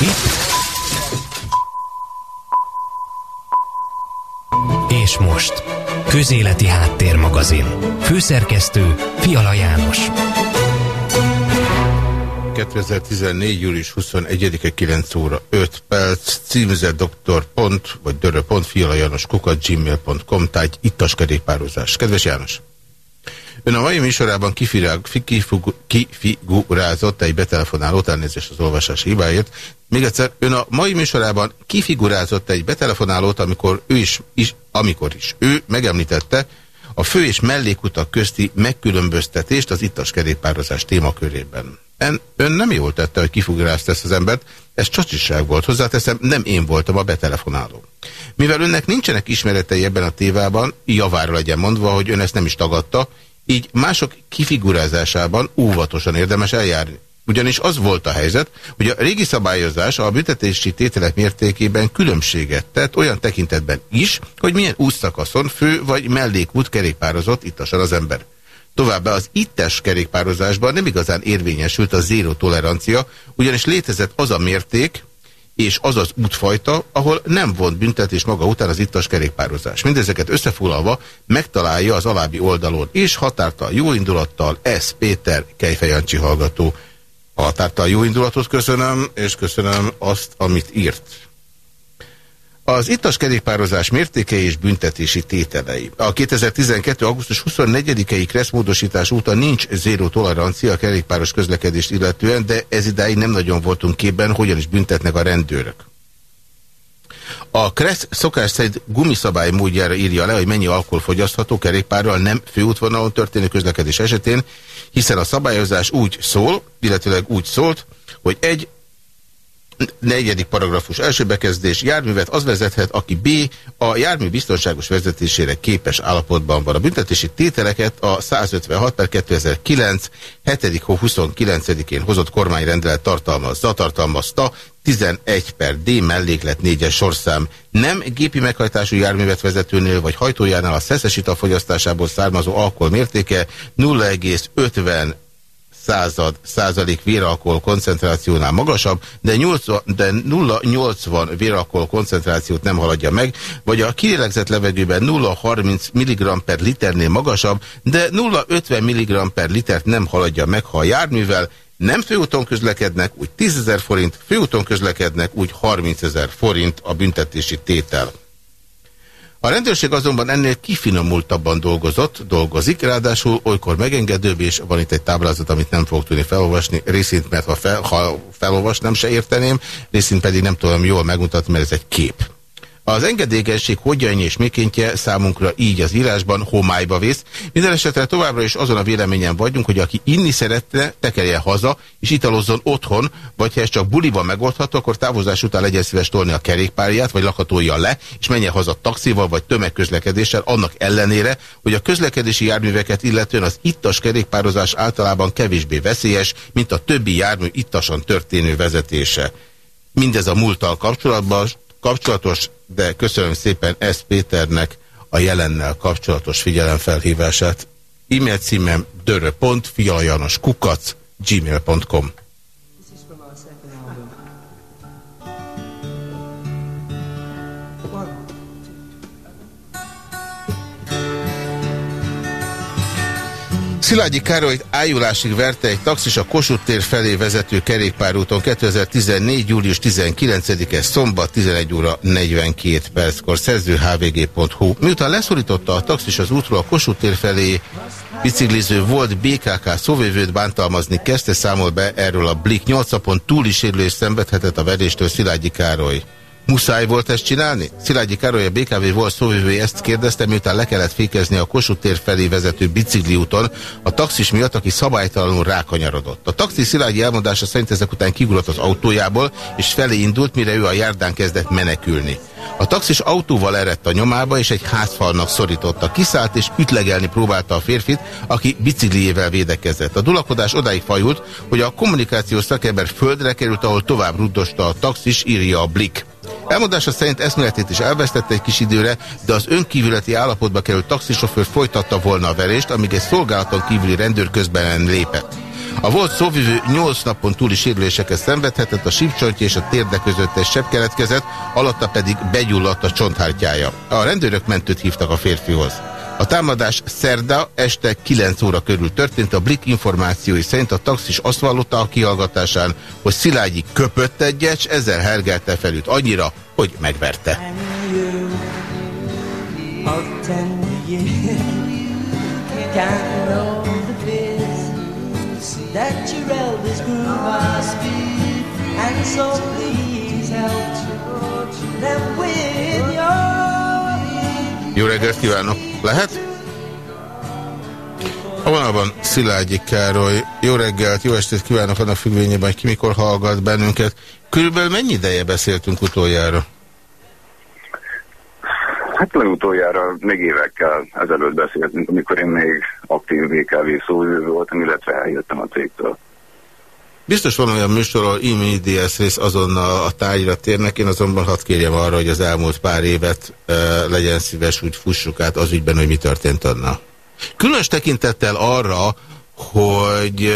Itt. És most. Közéleti Háttérmagazin. Főszerkesztő Fiala János. 2014. július 21-e 9 óra 5 perc, címze dr. Pont, vagy dörö. Pont, Fiala János, kukat, gmail.com, tájt ittas kerékpározás. Kedves János! Ön a mai műsorában kifigurázott egy betelefonálót, elnézést az olvasás hibáért. Még egyszer, ön a mai műsorában kifigurázott egy betelefonálót, amikor ő is, is, amikor is. Ő megemlítette a fő és mellékutak közti megkülönböztetést az ittas kerékpározás témakörében. En, ön nem jól tette, hogy kifigurázta ezt az embert, ez csacsiság volt. Hozzáteszem, nem én voltam a betelefonáló. Mivel önnek nincsenek ismeretei ebben a tévában, javára legyen mondva, hogy ön ezt nem is tagadta, így mások kifigurázásában óvatosan érdemes eljárni. Ugyanis az volt a helyzet, hogy a régi szabályozás a büntetési tételek mértékében különbséget tett olyan tekintetben is, hogy milyen útszakaszon fő vagy mellékút kerékpározott ittasan az ember. Továbbá az ittes kerékpározásban nem igazán érvényesült a zéró tolerancia, ugyanis létezett az a mérték, és az az útfajta, ahol nem vont büntetés maga után az ittas kerékpározás. Mindezeket összefoglalva megtalálja az alábbi oldalon, és határtal jó indulattal S. Péter Kejfejancsi hallgató. Határtal jó indulatot köszönöm, és köszönöm azt, amit írt. Az ittas kerékpározás mértékei és büntetési tételei. A 2012. augusztus 24-i kresszmódosítás óta nincs zéró tolerancia a kerékpáros közlekedést illetően, de ez idáig nem nagyon voltunk képben, hogyan is büntetnek a rendőrök. A Kressz szokás szerint gumiszabály módjára írja le, hogy mennyi alkohol fogyasztható kerékpárral nem főútvonalon történő közlekedés esetén, hiszen a szabályozás úgy szól, illetőleg úgy szólt, hogy egy negyedik paragrafus első bekezdés járművet az vezethet, aki B. a jármű biztonságos vezetésére képes állapotban van. A büntetési tételeket a 156 per 2009 7. hó 29-én hozott kormányrendelet tartalmazza, tartalmazta 11 per D melléklet 4-es sorszám. Nem gépi meghajtású járművet vezetőnél vagy hajtójánál a szeszesita fogyasztásából származó alkohol mértéke 0,50 század százalék véralkohol koncentrációnál magasabb, de, 80, de 0,80 véralkohol koncentrációt nem haladja meg, vagy a kilélegzett levegőben 0,30 mg per liternél magasabb, de 0,50 mg per litert nem haladja meg, ha a járművel nem főúton közlekednek, úgy 10 ezer forint, főúton közlekednek, úgy 30 ezer forint a büntetési tétel. A rendőrség azonban ennél kifinomultabban dolgozott, dolgozik, ráadásul olykor megengedőbb, és van itt egy táblázat, amit nem fogok tudni felolvasni, részint, mert ha, fel, ha felolvasnám, se érteném, részint pedig nem tudom jól megmutatni, mert ez egy kép. Az engedékenység hogyan és mikéntje számunkra így az írásban homályba vész. Minden esetre továbbra is azon a véleményen vagyunk, hogy aki inni szeretne, tekerje haza, és italozzon otthon, vagy ha ez csak buliban megoldható, akkor távozás után legyen szíves tolni a kerékpárját, vagy lakatolja le, és menjen haza taxival, vagy tömegközlekedéssel, annak ellenére, hogy a közlekedési járműveket illetően az ittas kerékpározás általában kevésbé veszélyes, mint a többi jármű ittasan történő vezetése. Mindez a múlttal kapcsolatban kapcsolatos, de köszönöm szépen S. Péternek a jelennel kapcsolatos figyelemfelhívását. E-mail címem dörö.fialajanoskukac gmail.com Szilágyi Károlyt ájulásig verte egy taxis a Kossuth tér felé vezető kerékpárúton 2014. július 19-e szombat 11 óra 42 perckor szerző hvg.hu. Miután leszorította a taxis az útról a Kossuth tér felé bicikliző volt BKK szóvévőt bántalmazni kezdte számol be erről a Blik 8 napon túli sérülés szenvedhetett a vedéstől Szilágyi Károly. Muszáj volt ezt csinálni? Szilágyi Károly, a BKV volt szóvivője ezt kérdezte, miután le kellett fékezni a Kossuth tér felé vezető bicikliúton a taxis miatt, aki szabálytalanul rákanyarodott. A taxis Szilágyi elmondása szerint ezek után kigulat az autójából, és felé indult, mire ő a járdán kezdett menekülni. A taxis autóval erett a nyomába, és egy házfalnak szorította. Kiszállt és ütlegelni próbálta a férfit, aki bicikliével védekezett. A dulakodás odáig fajult, hogy a kommunikációs szakember földre került, ahol tovább ruddosta a taxis, írja a Blik. Elmondása szerint eszméletét is elvesztette egy kis időre, de az önkívületi állapotba került taxisofőr folytatta volna a verést, amíg egy szolgálaton kívüli rendőr közben lépett. A volt szóvivő 8 napon túli sérüléseket szenvedhetett, a sípcsontja és a térde között egy sebb keletkezett, alatta pedig begyulladt a csonthártyája. A rendőrök mentőt hívtak a férfihoz. A támadás szerda este 9 óra körül történt. A Blik információi szerint a taxis azt vallotta a kihallgatásán, hogy Szilágyi köpött egyet, és ezzel hergelte felült annyira, hogy megverte. Jó reggelt kívánok! Lehet? A vonalban Szilágyi Károly. Jó reggelt, jó estét kívánok annak függvényében, hogy ki mikor hallgat bennünket. Körülbelül mennyi ideje beszéltünk utoljára? Hát legutoljára még évekkel ezelőtt beszéltünk, amikor én még aktív BKV szóvívő voltam, illetve eljöttem a cégtől. Biztos van olyan műsor, ahol e-médiás rész azonnal a tárgyra térnek, én azonban hadd kérjem arra, hogy az elmúlt pár évet e, legyen szíves, úgy fussuk át az ügyben, hogy mi történt annál. Különös tekintettel arra, hogy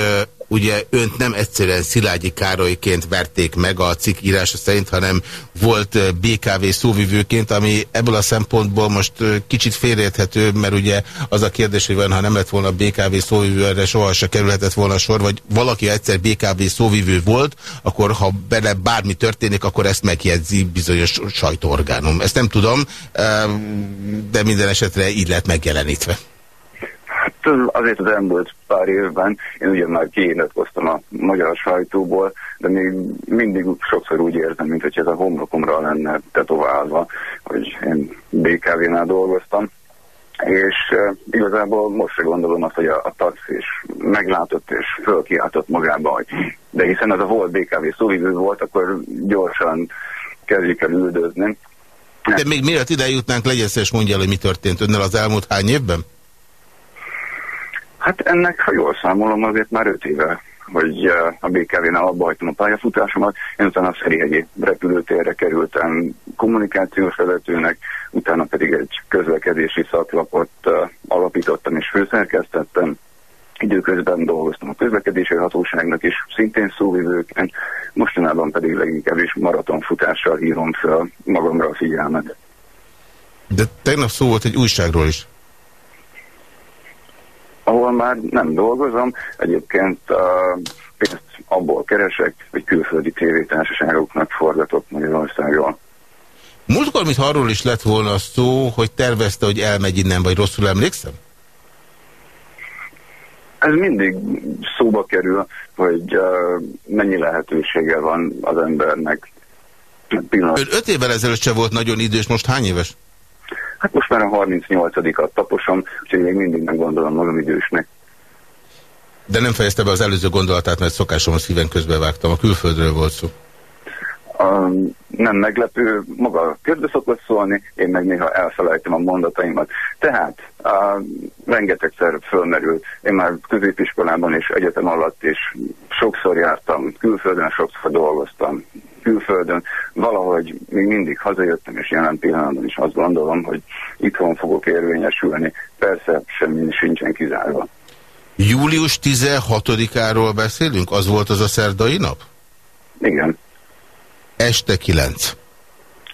ugye önt nem egyszerűen Szilágyi Károlyként verték meg a cikk írása szerint, hanem volt BKV szóvivőként, ami ebből a szempontból most kicsit félreérthető, mert ugye az a kérdés, hogy van, ha nem lett volna BKV szóvivő, erre sohasem kerülhetett volna sor, vagy valaki egyszer BKV szóvivő volt, akkor ha bele bármi történik, akkor ezt megjegyzi bizonyos sajtóorgánum. Ezt nem tudom, de minden esetre így lett megjelenítve. Azért az elmúlt pár évben én ugye már kiénetkoztam a magyar sajtóból, de még mindig sokszor úgy érzem, mint hogy ez a homlokomra lenne tetoválva, hogy én BKV-nál dolgoztam. És uh, igazából most se gondolom azt, hogy a, a taxis meglátott és fölkiáltott magába, hogy de hiszen ez a volt BKV szóvívő volt, akkor gyorsan kezdjük el üldözni. De még mielőtt ide jutnánk, legyen szíves mondja hogy mi történt önnel az elmúlt hány évben? Hát ennek, ha jól számolom, azért már öt éve, hogy eh, a BKV-nál abba hagytam a pályafutásomat, én utána a Ferihegyi repülőtérre kerültem kommunikációs vezetőnek, utána pedig egy közlekedési szaklapot uh, alapítottam és főszerkesztettem. Időközben dolgoztam a közlekedési hatóságnak is, szintén szóvivőként, mostanában pedig leginkább is maratonfutással hívom fel magamra a figyelmet. De tegnap szó volt egy újságról is ahol már nem dolgozom, egyébként uh, pénzt abból keresek, hogy külföldi tévétársaságoknak forgatok Magyarországról. Múltkor, mit arról is lett volna szó, hogy tervezte, hogy elmegy innen, vagy rosszul emlékszem? Ez mindig szóba kerül, hogy uh, mennyi lehetősége van az embernek. Pillanat. Ön öt évvel ezelőtt se volt nagyon idős, most hány éves? Hát most már a 38-at taposom, úgyhogy még mindig nem gondolom magam idősnek. De nem fejezte be az előző gondolatát, mert szokásom a szíven közbevágtam. A külföldről volt szó. Nem meglepő, maga közbe szokott szólni, én meg néha elfelejtem a mondataimat. Tehát uh, rengetegszer fölmerült, én már középiskolában és egyetem alatt is sokszor jártam, külföldön sokszor dolgoztam, külföldön, valahogy még mindig hazajöttem, és jelen pillanatban is azt gondolom, hogy itthon fogok érvényesülni. Persze semmi sincsen kizárva. Július 16-áról beszélünk? Az volt az a szerdai nap? Igen. Este 9.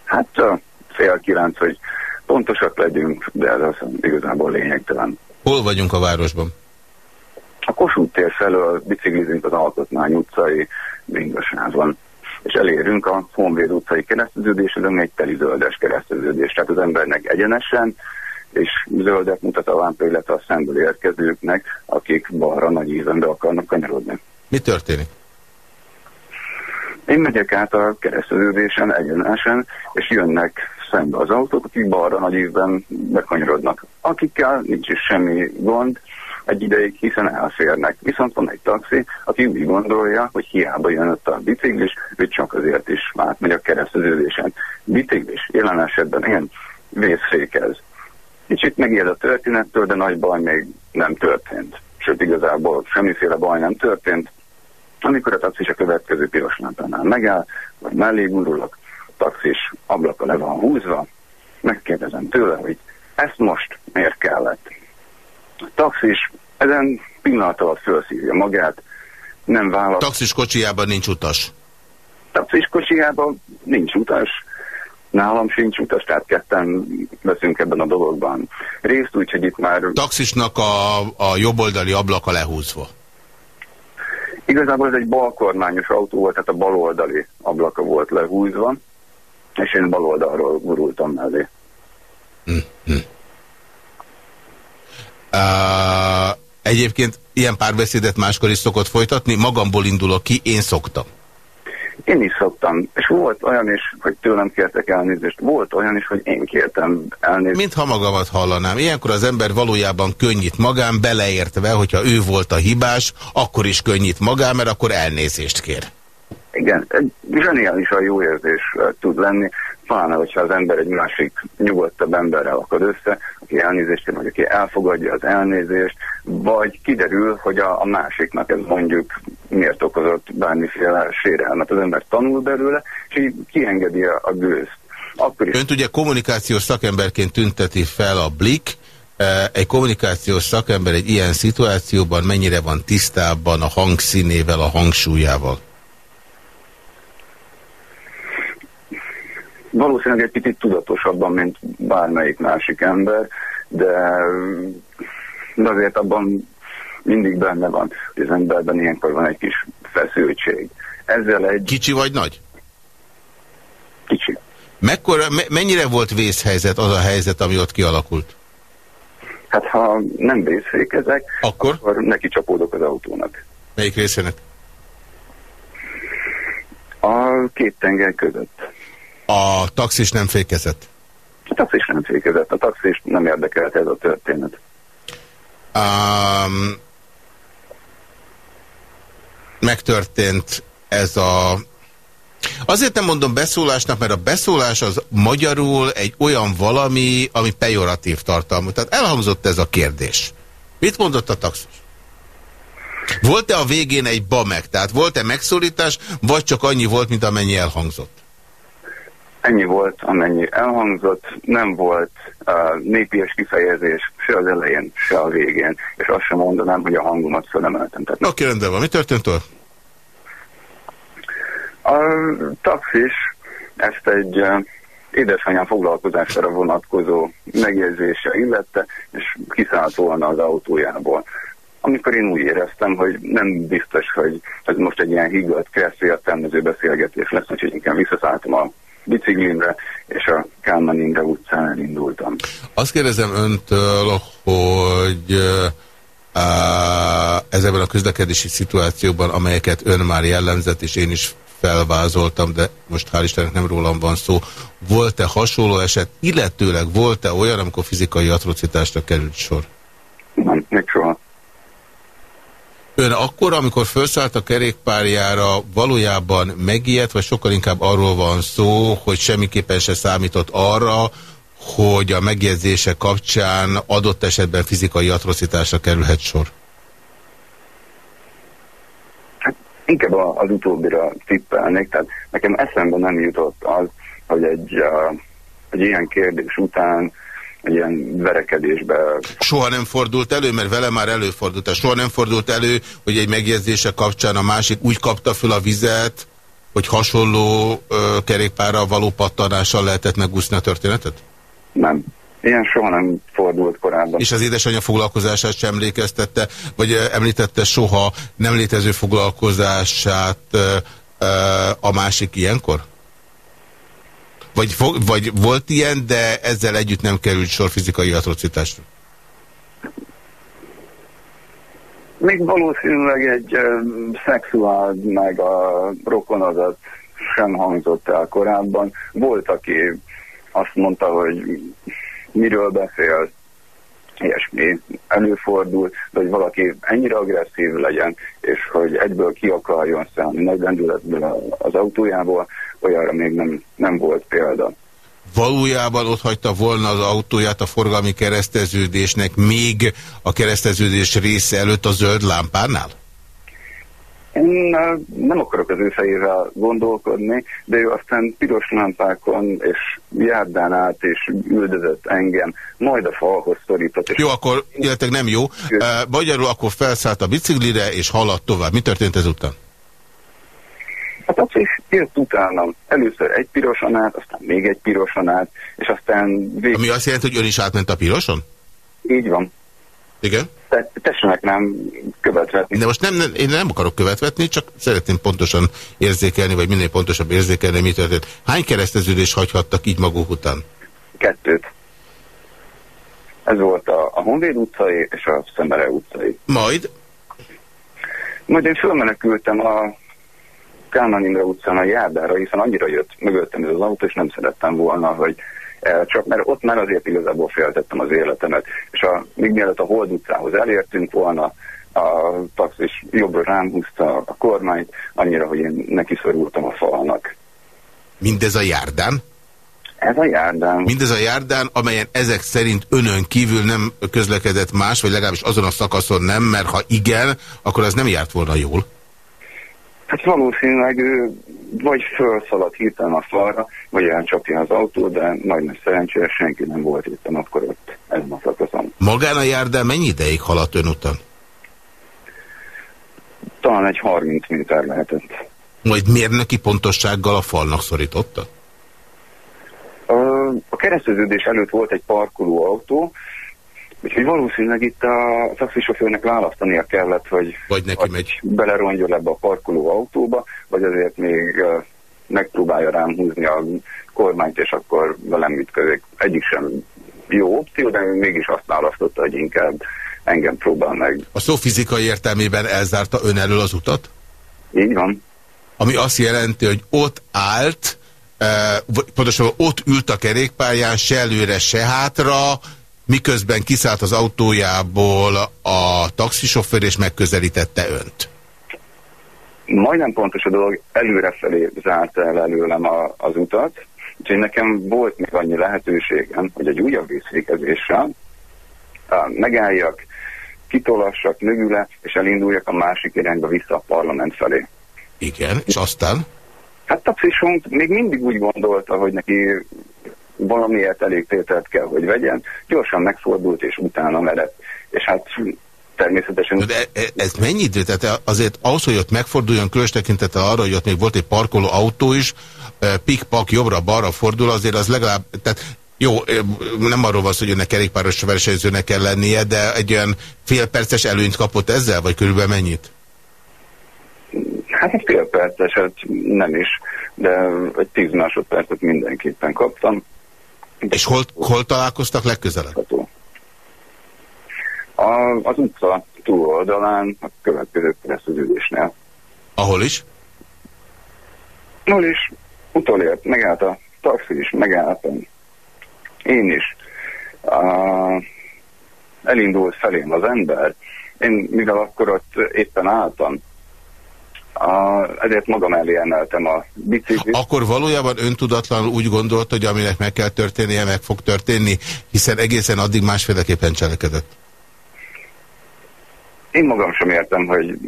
Hát fél kilenc, hogy pontosak legyünk, de ez az igazából lényegtelen. Hol vagyunk a városban? A Kossuth tér felől biciklizünk az Alkotmány utcai bringasában és elérünk a Honvéd utcai kereszteződéshez, ami egy teli zöldes kereszteződés. Tehát az embernek egyenesen és zöldet mutat a lámpa, illetve a szemből érkezőknek, akik balra nagy ízenbe akarnak kanyarodni. Mi történik? Én megyek át a kereszteződésen egyenesen, és jönnek szembe az autók, akik balra nagy ízben bekanyarodnak. Akikkel nincs is semmi gond, egy ideig, hiszen elférnek. Viszont van egy taxi, aki úgy gondolja, hogy hiába jön ott a biciklis, ő csak azért is átmegy a kereszteződésen. Biciklis, jelen esetben én vészfékez. Kicsit megijed a történettől, de nagy baj még nem történt. Sőt, igazából semmiféle baj nem történt. Amikor a taxis a következő piros lámpánál megáll, vagy mellé gurulok, a taxis ablaka le van húzva, megkérdezem tőle, hogy ezt most miért kellett. A taxis ezen pillanat alatt felszívja magát, nem választ. Taxis kocsijában nincs utas? Taxis kocsijában nincs utas. Nálam sincs utas, tehát ketten veszünk ebben a dologban részt, úgyhogy itt már... Taxisnak a, a jobboldali ablaka lehúzva. Igazából ez egy balkormányos autó volt, tehát a baloldali ablaka volt lehúzva, és én baloldalról gurultam mellé. Hm, hm. Egyébként ilyen párbeszédet máskor is szokott folytatni, magamból indulok ki, én szoktam. Én is szoktam, és volt olyan is, hogy tőlem kértek elnézést, volt olyan is, hogy én kértem elnézést. Mintha magamat hallanám. Ilyenkor az ember valójában könnyít magán, beleértve, hogyha ő volt a hibás, akkor is könnyít magán, mert akkor elnézést kér. Igen, egy zseniálisan jó érzés tud lenni, pláne, hogyha az ember egy másik nyugodtabb emberrel akad össze, aki elnézést vagy aki elfogadja az elnézést, vagy kiderül, hogy a, a másiknak ez mondjuk miért okozott bármiféle sérelmet. Az ember tanul belőle, és így kiengedi a, a gőzt. Akkor is... Önt ugye kommunikációs szakemberként tünteti fel a Blik, egy kommunikációs szakember egy ilyen szituációban mennyire van tisztában a hangszínével, a hangsúlyával? Valószínűleg egy picit tudatosabban, mint bármelyik másik ember, de, de azért abban mindig benne van, hogy az emberben ilyenkor van egy kis feszültség. Ezzel egy... Kicsi vagy nagy? Kicsi. Mekkora, me mennyire volt vészhelyzet az a helyzet, ami ott kialakult? Hát ha nem vészfékezek, akkor, akkor neki csapódok az autónak. Melyik részének? A két tenger között. A taxis nem fékezett? A taxis nem fékezett. A taxis nem érdekelt ez a történet. Um, megtörtént ez a... Azért nem mondom beszólásnak, mert a beszólás az magyarul egy olyan valami, ami pejoratív tartalmú. Tehát elhangzott ez a kérdés. Mit mondott a taxis? Volt-e a végén egy bamek? Tehát volt-e megszólítás, vagy csak annyi volt, mint amennyi elhangzott? Ennyi volt, amennyi elhangzott, nem volt uh, népies kifejezés se az elején, se a végén, és azt sem mondanám, hogy a hangomat fölemeltem. Oké, okay, rendben van. Mi történt ott? A taxis ezt egy uh, édesanyám foglalkozására vonatkozó megjegyzése illette, és kiszállt volna az autójából. Amikor én úgy éreztem, hogy nem biztos, hogy ez most egy ilyen higgadt, kereszt értelmező beszélgetés lesz, úgyhogy inkább visszaszálltam a biciklimre, és a Kálmán Imre utcán elindultam. Azt kérdezem öntől, hogy ez ebben a közlekedési szituációban, amelyeket ön már jellemzett, és én is felvázoltam, de most hál' Istennek nem rólam van szó, volt-e hasonló eset, illetőleg volt-e olyan, amikor fizikai atrocitásra került sor? Nem, még soha. Ön akkor, amikor felszállt a kerékpárjára, valójában megijedt, vagy sokkal inkább arról van szó, hogy semmiképpen se számított arra, hogy a megjegyzése kapcsán adott esetben fizikai atrocitásra kerülhet sor? Hát, inkább az utóbbira tippelnék, tehát nekem eszembe nem jutott az, hogy egy, egy ilyen kérdés után egy ilyen verekedésbe. Soha nem fordult elő, mert vele már előfordult. Soha nem fordult elő, hogy egy megjegyzése kapcsán a másik úgy kapta föl a vizet, hogy hasonló ö, kerékpárral való pattanással lehetett megúszni a történetet? Nem. Ilyen soha nem fordult korábban. És az édesanyja foglalkozását sem emlékeztette, vagy említette soha nem létező foglalkozását ö, ö, a másik ilyenkor? Vagy, vagy volt ilyen, de ezzel együtt nem került sor fizikai atrocitásra? Még valószínűleg egy szexuál meg a rokonazat sem hangzott el korábban. Volt, aki azt mondta, hogy miről beszél, ilyesmi előfordul, hogy valaki ennyire agresszív legyen, és hogy egyből ki akarjon szállni nagy lendületből az autójából, olyanra még nem, nem volt példa. Valójában ott hagyta volna az autóját a forgalmi kereszteződésnek még a kereszteződés része előtt a zöld lámpánál? Én nem akarok az ő fejével gondolkodni, de ő aztán piros lámpákon és járdán át és üldözött engem, majd a falhoz szorított. Jó, akkor illetve nem jó. Magyarul akkor felszállt a biciklire és haladt tovább. Mi történt ezután? Hát az is jött utánam. Először egy piroson át, aztán még egy piroson át, és aztán... Vég... Ami azt jelenti, hogy ön is átment a piroson? Így van. Igen? Te, tessenek nem követvetni. De most nem, nem, én nem akarok követvetni, csak szeretném pontosan érzékelni, vagy minél pontosabb érzékelni, mi történt. Hány kereszteződés hagyhattak így maguk után? Kettőt. Ez volt a, a Honvéd utcai és a Szemere utcai. Majd? Majd én fölmenekültem a Kálmán Imre utcán a járdára, hiszen annyira jött mögöttem ez az autó, és nem szerettem volna, hogy csak mert ott már azért igazából féltettem az életemet. És a, még mielőtt a Hold utcához elértünk volna, a taxis jobbra rám húzta a kormányt, annyira, hogy én neki szorultam a falnak. Mindez a járdán? Ez a járdán. Mindez a járdán, amelyen ezek szerint önön kívül nem közlekedett más, vagy legalábbis azon a szakaszon nem, mert ha igen, akkor az nem járt volna jól. Hát valószínűleg ő vagy felszaladt hirtelen a falra, vagy elcsapja az autó, de nagy-nagy szerencsére senki nem volt itt akkor ott ezen a szakaszon. Magán a járdán mennyi ideig haladt ön után? Talán egy 30 méter lehetett. Majd mérnöki pontossággal a falnak szorította? A kereszteződés előtt volt egy parkoló autó, Úgyhogy valószínűleg itt a taxisofőrnek választania kellett, hogy vagy neki megy. belerongyon ebbe a parkoló autóba, vagy azért még megpróbálja rám húzni a kormányt, és akkor velem mit közök. Egyik sem jó opció, de mégis azt választotta, hogy inkább engem próbál meg. A szó fizikai értelmében elzárta ön elől az utat? Így van. Ami azt jelenti, hogy ott állt, pontosan ott ült a kerékpályán, se előre, se hátra, miközben kiszállt az autójából a taxisofőr és megközelítette önt? Majdnem pontos a dolog, előrefelé zárta el előlem a, az utat, úgyhogy nekem volt még annyi lehetőségem, hogy egy újabb vészfékezéssel megálljak, kitolassak mögüle, és elinduljak a másik irányba vissza a parlament felé. Igen, és aztán? Hát taxisunk még mindig úgy gondolta, hogy neki valamiért elég tételt kell, hogy vegyen, gyorsan megfordult, és utána merett. És hát természetesen... De ez mennyi idő? Tehát azért ahhoz, hogy ott megforduljon, különös tekintete arra, hogy ott még volt egy parkoló autó is, pikpak jobbra-balra fordul, azért az legalább... Tehát jó, nem arról van szó, hogy önnek kerékpáros versenyzőnek kell lennie, de egy olyan félperces előnyt kapott ezzel, vagy körülbelül mennyit? Hát egy félperceset nem is, de egy tíz másodpercet mindenképpen kaptam. És hol, hol találkoztak legközelebb? A, az utca túloldalán, a következő keresztülésnél. Ahol is? Ahol is. Utolért, megállt a taxi is, megálltam. Én is. Uh, elindult felém az ember. Én, mivel akkor ott éppen álltam, a, ezért magam elé emeltem a biciklit. Akkor valójában öntudatlanul úgy gondolt, hogy aminek meg kell történnie, meg fog történni, hiszen egészen addig másféleképpen cselekedett. Én magam sem értem, hogy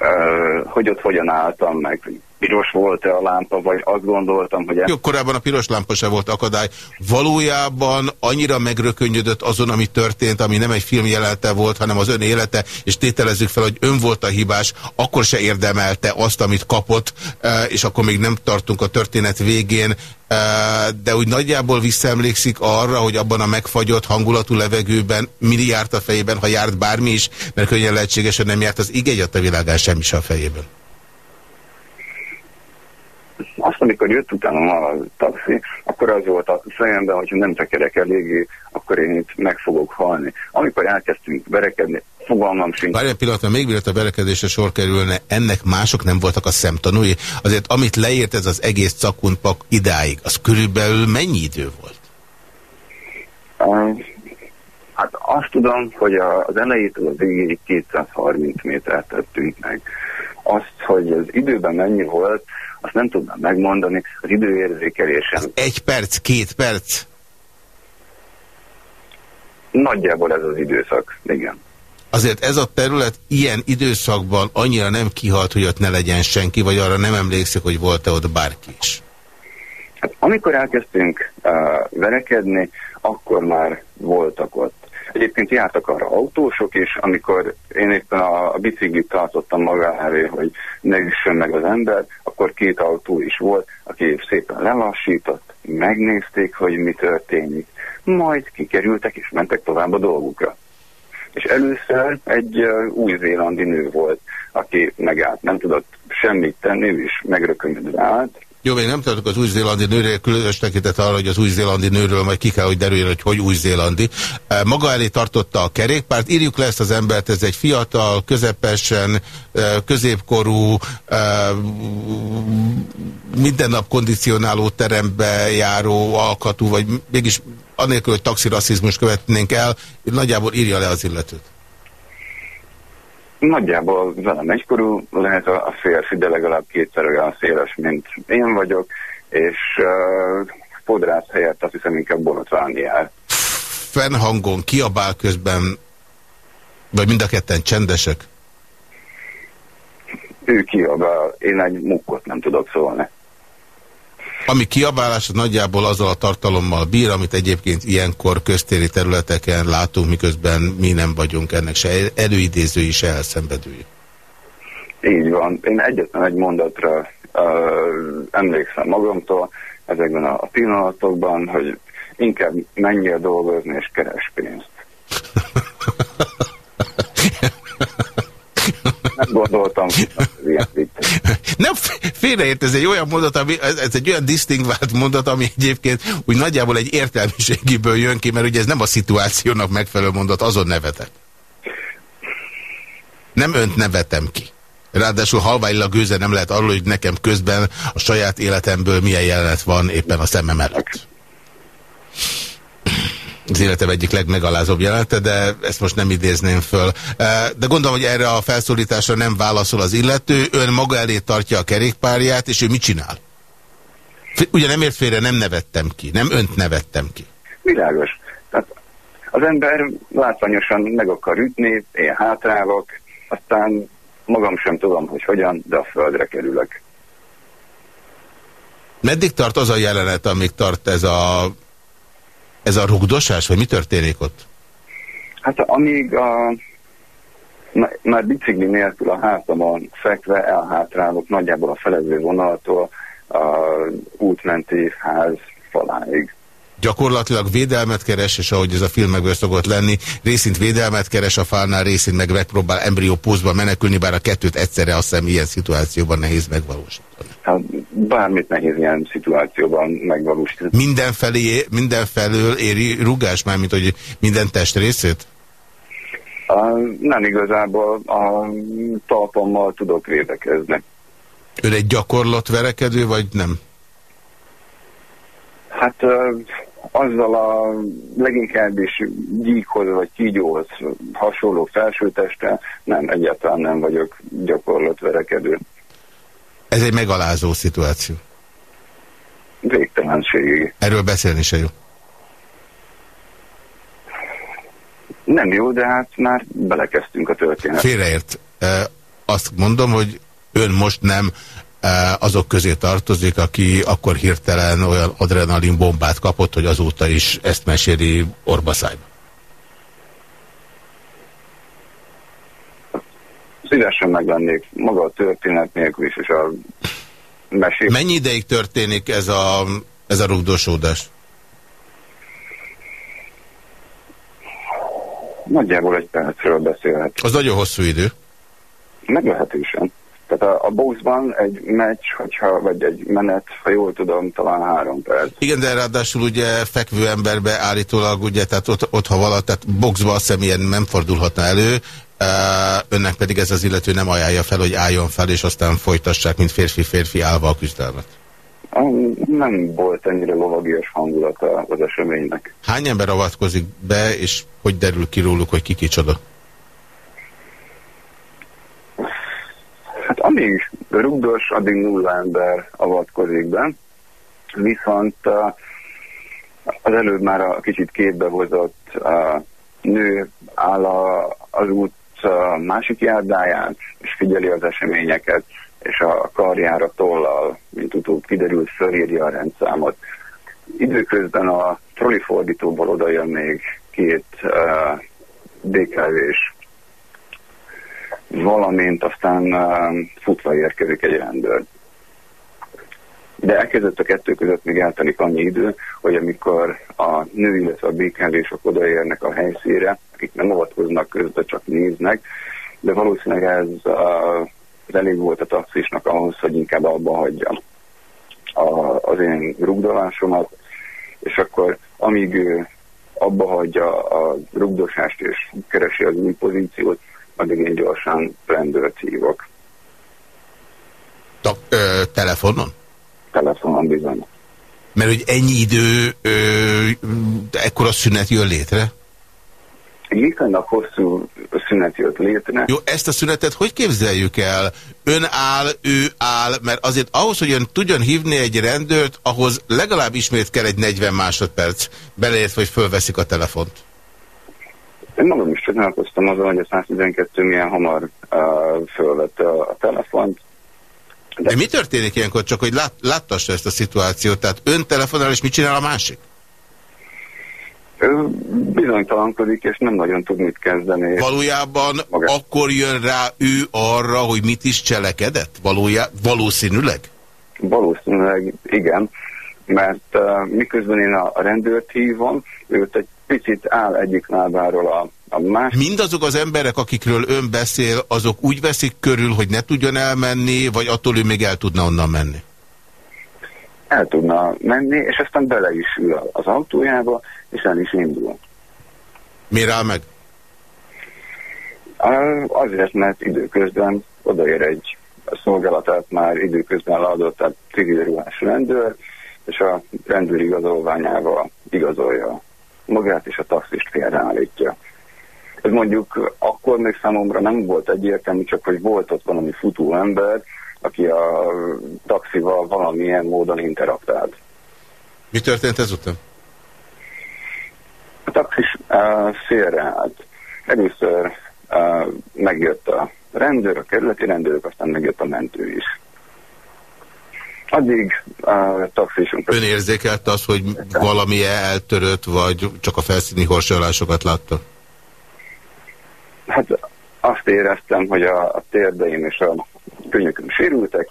uh, hogy ott hogyan álltam meg, piros volt-e a lámpa, vagy azt gondoltam, hogy... Jó, korábban a piros lámpa se volt akadály. Valójában annyira megrökönyödött azon, ami történt, ami nem egy film jelenete volt, hanem az ön élete, és tételezzük fel, hogy ön volt a hibás, akkor se érdemelte azt, amit kapott, e, és akkor még nem tartunk a történet végén, e, de úgy nagyjából visszaemlékszik arra, hogy abban a megfagyott hangulatú levegőben mi járt a fejében, ha járt bármi is, mert könnyen lehetségesen nem járt az igény a világán semmi se a fejében azt, amikor jött utána a taxi, akkor az volt a fejemben, hogyha nem tekerek eléggé, akkor én itt meg fogok halni. Amikor elkezdtünk verekedni, fogalmam sincs. Várj egy pillanat, még mielőtt a verekedésre sor kerülne, ennek mások nem voltak a szemtanúi. Azért amit leírt ez az egész cakunpak idáig, az körülbelül mennyi idő volt? Hát azt tudom, hogy az elejétől az végéig 230 métert tettünk meg. Azt, hogy az időben mennyi volt, azt nem tudnám megmondani, az időérzékelésem. Az egy perc, két perc? Nagyjából ez az időszak, igen. azért ez a terület ilyen időszakban annyira nem kihalt, hogy ott ne legyen senki, vagy arra nem emlékszik, hogy volt-e ott bárki is? Hát, amikor elkezdtünk uh, verekedni, akkor már voltak ott. Egyébként jártak arra autósok is, amikor én éppen a, a biciklit tartottam maga elé, hogy ne üssön meg az ember, akkor két autó is volt, aki szépen lelassított, megnézték, hogy mi történik, majd kikerültek és mentek tovább a dolgukra. És először egy uh, új-zélandi nő volt, aki megállt, nem tudott semmit tenni, és megrökönyödve állt, jó, még nem tartok az új-zélandi nőre, különös tekintet arra, hogy az új-zélandi nőről majd ki kell, hogy derüljön, hogy hogy új-zélandi. Maga elé tartotta a kerékpárt, írjuk le ezt az embert, ez egy fiatal, közepesen, középkorú, minden nap kondicionáló terembe járó alkatú, vagy mégis anélkül, hogy taxirasszizmus követnénk el, nagyjából írja le az illetőt. Nagyjából velem egykorú lehet a férfi, de legalább kétszer olyan széles, mint én vagyok, és uh, fodrász helyett azt hiszem inkább borotválni jár. Fennhangon kiabál közben, vagy mind a ketten csendesek? Ő kiabál, én egy mukkot nem tudok szólni. Ami kiabálás nagyjából azzal a tartalommal bír, amit egyébként ilyenkor köztéri területeken látunk, miközben mi nem vagyunk ennek se előidézői, se elszenvedői. Így van. Én egyetlen egy mondatra uh, emlékszem magamtól ezekben a pillanatokban, hogy inkább menjél dolgozni és keres pénzt. nem gondoltam, Nem, félreért, ez egy olyan mondat, ami, ez egy olyan disztingvált mondat, ami egyébként úgy nagyjából egy értelmiségiből jön ki, mert ugye ez nem a szituációnak megfelelő mondat, azon nevetett. Nem önt nevetem ki. Ráadásul halványlag gőze nem lehet arról, hogy nekem közben a saját életemből milyen jelenet van éppen a szemem előtt az életem egyik legmegalázóbb jelenete, de ezt most nem idézném föl. De gondolom, hogy erre a felszólításra nem válaszol az illető, ön maga elé tartja a kerékpárját, és ő mit csinál? Ugye nem ért félre, nem nevettem ki, nem önt nevettem ki. Világos. Tehát az ember látványosan meg akar ütni, én hátrálok, aztán magam sem tudom, hogy hogyan, de a földre kerülök. Meddig tart az a jelenet, amíg tart ez a ez a rugdosás, vagy mi történik ott? Hát amíg a, már bicikli nélkül a hátamon fekve elhátrálok nagyjából a felező vonaltól a útmenti ház faláig. Gyakorlatilag védelmet keres, és ahogy ez a filmekből szokott lenni, részint védelmet keres a fálnál, részint meg megpróbál embriópózba menekülni, bár a kettőt egyszerre azt hiszem ilyen szituációban nehéz megvalósítani. Bármit nehéz ilyen szituációban megvalósítani. Mindenfelé, mindenfelől éri rugás már, mint hogy minden test részét? Uh, nem igazából a talpammal tudok védekezni. Ön egy gyakorlott verekedő, vagy nem? Hát uh, azzal a leginkább is gyíkhoz vagy kígyóhoz hasonló felsőteste nem, egyáltalán nem vagyok gyakorlott verekedő. Ez egy megalázó szituáció. Végtelenségig. Erről beszélni se jó. Nem jó, de hát már belekezdtünk a történetbe. Félreért. Azt mondom, hogy ön most nem azok közé tartozik, aki akkor hirtelen olyan adrenalin bombát kapott, hogy azóta is ezt meséli orbaszájba. Szívesen meglennék maga a történet nélkül is, és a mesél. Mennyi ideig történik ez a, ez a rugdosódás? Nagyjából egy percről beszélhet. Az nagyon hosszú idő. Meglehetősen. Tehát a, a boxban egy meccs, hogyha, vagy egy menet, ha jól tudom, talán három perc. Igen, de ráadásul ugye fekvő emberbe állítólag, ugye, tehát ott, ott ha vala, tehát boxban azt hiszem ilyen nem fordulhatna elő, önnek pedig ez az illető nem ajánlja fel, hogy álljon fel, és aztán folytassák, mint férfi-férfi állva a küzdelmet. Nem volt ennyire lovagias hangulata az eseménynek. Hány ember avatkozik be, és hogy derül ki róluk, hogy ki kicsoda? Hát amíg rugdos, addig nulla ember avatkozik be, viszont az előbb már a kicsit képbehozott nő áll az út másik járdáján, és figyeli az eseményeket, és a karjára tollal, mint utóbb kiderült, fölírja a rendszámot. Időközben a troli fordítóból oda jön még két uh, DKV-s valamint aztán uh, futva érkezik egy rendőr. De elkezdett a kettő között még eltelik annyi idő, hogy amikor a nő, illetve a békellésok odaérnek a helyszínre, akik nem avatkoznak közben, csak néznek, de valószínűleg ez uh, az elég volt a taxisnak ahhoz, hogy inkább abba hagyja az én rugdolásomat, és akkor amíg ő abba hagyja a rugdosást és keresi az új pozíciót, addig én gyorsan rendőrt hívok. Ta, ö, telefonon? Telefonon bizony. Mert hogy ennyi idő, ö, ekkora szünet jön létre? viszonylag hosszú szünet jött létre. Jó, ezt a szünetet hogy képzeljük el? Ön áll, ő áll, mert azért ahhoz, hogy ön tudjon hívni egy rendőrt, ahhoz legalább ismét kell egy 40 másodperc, beleért, hogy fölveszik a telefont. Én magam is csodálkoztam azon, hogy a 112 milyen hamar uh, fölvette a, a telefont. De... De mi történik ilyenkor? Csak hogy lát, láttassa ezt a szituációt. Tehát ön telefonál, és mit csinál a másik? bizonytalankodik, és nem nagyon tud mit kezdeni. Valójában maga. akkor jön rá ő arra, hogy mit is cselekedett? Valójá valószínűleg? Valószínűleg igen, mert uh, miközben én a rendőrt hívom, őt egy picit áll egyik lábáról a, a más. Mindazok az emberek, akikről ön beszél, azok úgy veszik körül, hogy ne tudjon elmenni, vagy attól ő még el tudna onnan menni? El tudna menni, és aztán bele is ül az autójába, és el is indul. Miért áll meg? Azért, mert időközben odaér egy szolgálatát már időközben leadott, tehát civil ruhás rendőr, és a rendőr igazolványával igazolja magát, és a taxist félreállítja. Ez mondjuk akkor még számomra nem volt egyértelmű, csak hogy volt ott valami futó ember, aki a taxival valamilyen módon interaktált. Mi történt ezután? A taxis uh, félreállt. Először uh, megjött a rendőr, a kerületi rendőrök, aztán megjött a mentő is. Addig a taxisunk... Ön érzékelte az, hogy valami eltörött, vagy csak a felszíni horsolásokat látta? Hát azt éreztem, hogy a, a térdeim és a könyököm sérültek,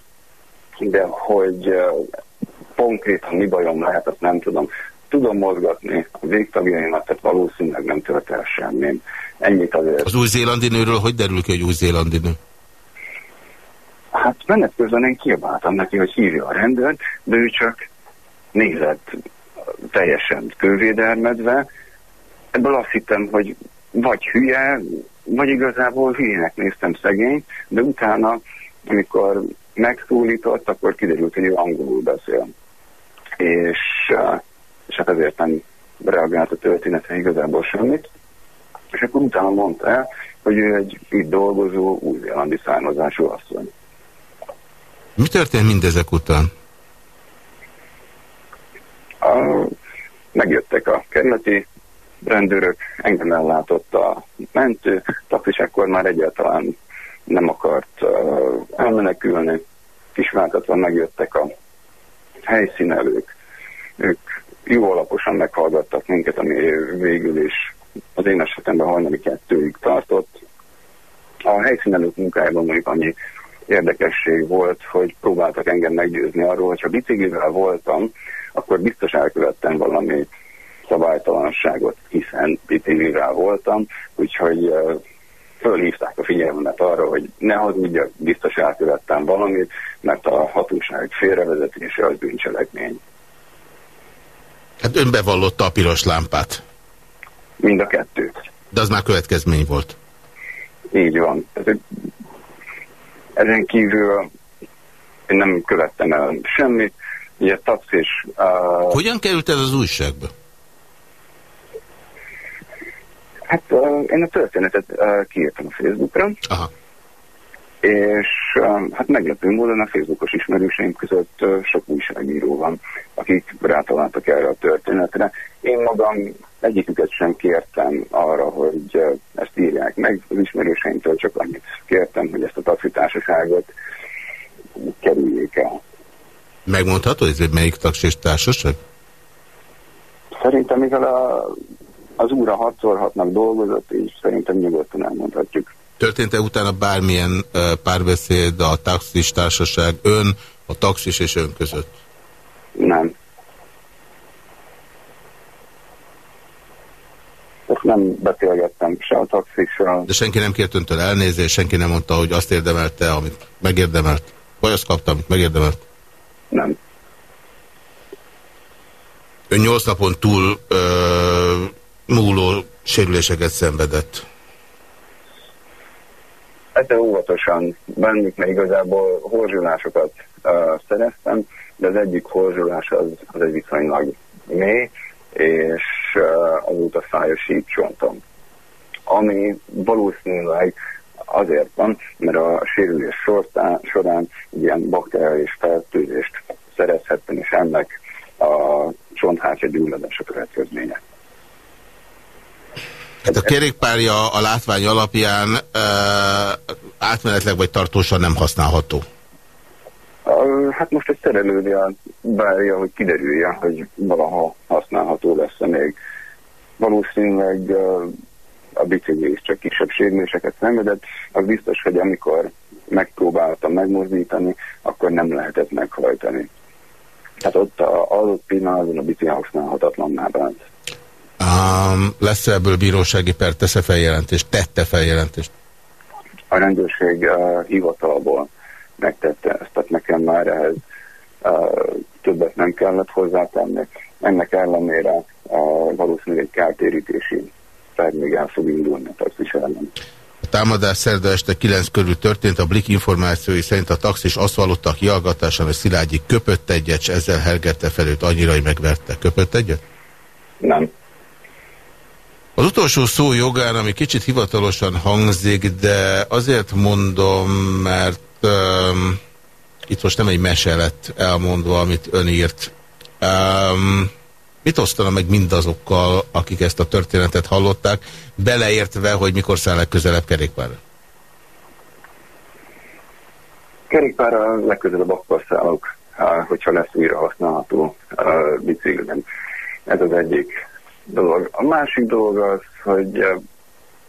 de hogy uh, konkrétan mi bajom lehet, azt nem tudom tudom mozgatni a végtagjaimat, tehát valószínűleg nem tört el semmi. Ennyit azért. Az új-zélandi nőről hogy derül ki, hogy új-zélandi nő? Hát menet közben én kiabáltam neki, hogy hívja a rendőrt, de ő csak nézett teljesen kővédelmedve. Ebből azt hittem, hogy vagy hülye, vagy igazából hülyének néztem szegény, de utána, amikor megszólított, akkor kiderült, hogy ő angolul beszél. És és hát ezért nem reagált a történetre igazából semmit. És akkor utána mondta el, hogy ő egy itt dolgozó, új-zélandi származású asszony. Mi történt mindezek után? A, megjöttek a kerületi rendőrök, engem ellátott a mentő, taxis akkor már egyáltalán nem akart uh, elmenekülni, kisváltatva megjöttek a helyszínelők, ők jó alaposan meghallgattak minket, ami végül is az én esetemben hajnali kettőig tartott. A helyszínelők munkájában mondjuk annyi érdekesség volt, hogy próbáltak engem meggyőzni arról, hogy ha biciklivel voltam, akkor biztos elkövettem valami szabálytalanságot, hiszen biciklivel voltam, úgyhogy fölhívták a figyelmemet arra, hogy ne hazudjak, biztos elkövettem valamit, mert a hatóság félrevezetése az bűncselekmény. Hát ön bevallotta a piros lámpát. Mind a kettőt. De az már következmény volt. Így van. Ezen kívül én nem követtem el semmit. Ugye taxis... Uh... Hogyan került ez az újságba? Hát uh, én a történetet uh, kiírtam a Facebookra. Aha és hát meglepő módon a Facebookos ismerőseim között sok újságíró van, akik rátaláltak erre a történetre, én magam egyiküket sem kértem arra, hogy ezt írják meg. Az ismerőseimtől csak annyit kértem, hogy ezt a taxitársaságot kerüljék el. Megmondható, hogy melyik taxis társaság? Szerintem, mivel a, az úra hatszorhatnak dolgozott, és szerintem nyugodtan elmondhatjuk. Történt-e utána bármilyen párbeszéd a taxis társaság ön, a taxis és ön között? Nem. Nem beszélgettem se a taxisról. De senki nem kért öntől elnézést, senki nem mondta, hogy azt érdemelte, amit megérdemelt? Vagy azt kapta, amit megérdemelt? Nem. Ön nyolc napon túl ö, múló sérüléseket szenvedett. Ezzel óvatosan bennük, mert igazából horzsulásokat uh, szereztem, de az egyik horzsulás az, az egy viszonylag mély, és uh, azóta fájos sípcsontom. Ami valószínűleg azért van, mert a sérülés sortán, során ilyen bakteriális fertőzést szerezhettem, és ennek a csonthátsó gyulladása következménye. Hát a kerékpárja a látvány alapján átmenetleg vagy tartósan nem használható. Hát most egy szerelődi a bárja, hogy kiderülje, hogy valaha használható lesz-e még. Valószínűleg a bicikli is csak kisebb sérüléseket szenvedett. Az biztos, hogy amikor megpróbáltam megmozdítani, akkor nem lehetett meghajtani. Tehát ott az adott pillanatban a bicikli használhatatlanná vált. Um, lesz -e ebből bírósági per, tesz-e feljelentést, tette feljelentést? A rendőrség uh, hivatalból megtette ezt, tehát nekem már ehhez uh, többet nem kellett hozzátenni. Ennek ellenére uh, valószínűleg egy kártérítési per még el fog indulni taxis ellen. A támadás szerda este 9 körül történt, a Blik információi szerint a taxis azt vallotta a kihallgatáson, hogy Szilágyi köpött egyet, és ezzel hergette felőtt annyira, hogy megverte. Köpött egyet? Nem. Az utolsó szó jogán, ami kicsit hivatalosan hangzik, de azért mondom, mert um, itt most nem egy mese lett elmondva, amit ön írt. Um, mit osztana meg mindazokkal, akik ezt a történetet hallották, beleértve, hogy mikor száll közelebb kerékpárra? Kerékpárra legközelebb akkor szállok, hogyha lesz újra használható biciklim. Ez az egyik dolog. A másik dolog az, hogy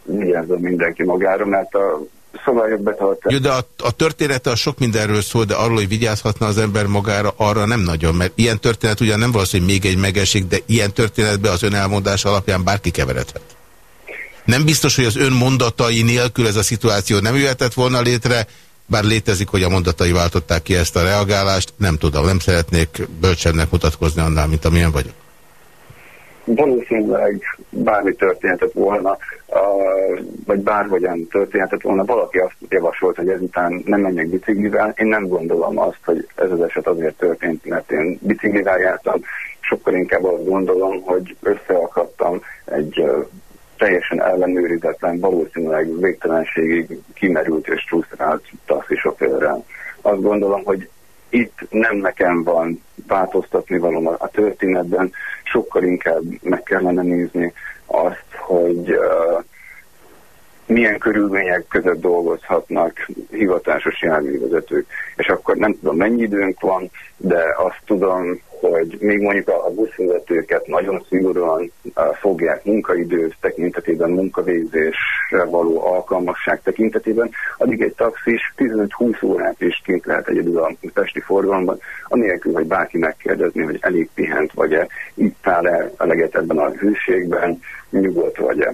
vigyázzon mindenki magára, mert a szabályok betartják. Jó, de a, a története a sok mindenről szól, de arról, hogy vigyázhatna az ember magára, arra nem nagyon, mert ilyen történet ugyan nem valószínű, hogy még egy megesik, de ilyen történetben az ön elmondás alapján bárki keveredhet. Nem biztos, hogy az ön mondatai nélkül ez a szituáció nem jöhetett volna létre, bár létezik, hogy a mondatai váltották ki ezt a reagálást, nem tudom, nem szeretnék bölcsebbnek mutatkozni annál, mint amilyen vagyok valószínűleg bármi történhetett volna, vagy bárhogyan történhetett volna, valaki azt javasolt, hogy ezután nem menjek biciklivel. Én nem gondolom azt, hogy ez az eset azért történt, mert én biciklivel jártam. Sokkal inkább azt gondolom, hogy összeakadtam egy teljesen ellenőrizetlen, valószínűleg végtelenségig kimerült és frusztrált taxisofőrrel. Azt gondolom, hogy itt nem nekem van változtatni való a történetben, sokkal inkább meg kellene nézni azt, hogy uh, milyen körülmények között dolgozhatnak hivatásos járművezetők. És akkor nem tudom, mennyi időnk van, de azt tudom, hogy még mondjuk a buszvezetőket nagyon szigorúan fogják munkaidő tekintetében, munkavégzésre való alkalmasság tekintetében, addig egy taxis 15-20 órát is kint lehet egyedül a pesti forgalomban, anélkül, hogy bárki megkérdezni, hogy elég pihent vagy-e, itt áll-e eleget ebben a hűségben, nyugodt vagy-e.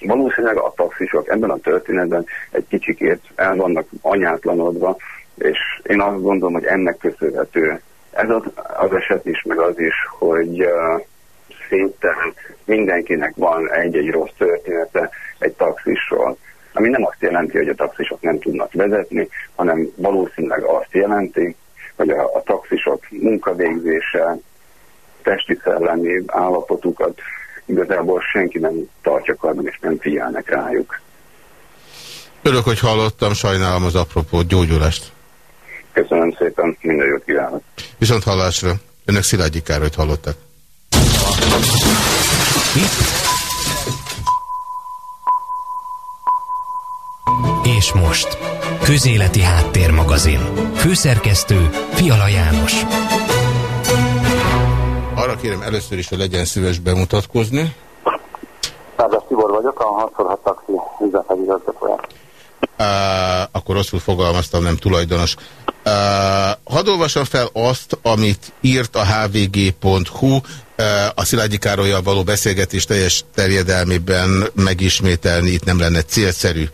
Valószínűleg a taxisok ebben a történetben egy kicsikét el vannak anyátlanodva, és én azt gondolom, hogy ennek köszönhető ez az, az eset is, meg az is, hogy uh, szinte mindenkinek van egy-egy rossz története egy taxisról, ami nem azt jelenti, hogy a taxisok nem tudnak vezetni, hanem valószínűleg azt jelenti, hogy a, a taxisok munkavégzése, testi szellemi állapotukat igazából senki nem tartja karban, és nem figyelnek rájuk. Örök, hogy hallottam, sajnálom az apropó gyógyulást. Köszönöm szépen, minden jót kívánok. Viszont hallásra. Önök Szilágyi Károlyt hallottak. És most, Közéleti Háttérmagazin. Főszerkesztő Fiala János. Arra kérem először is, hogy legyen szíves bemutatkozni. Szárdas Tibor vagyok, a 6x6 taxi üzletegigazgatója. Uh, akkor rosszul fogalmaztam, nem tulajdonos. Uh, hadd olvasom fel azt, amit írt a hvg.hu, a Szilágyi Károlyjal való beszélgetés teljes terjedelmében megismételni itt nem lenne célszerű.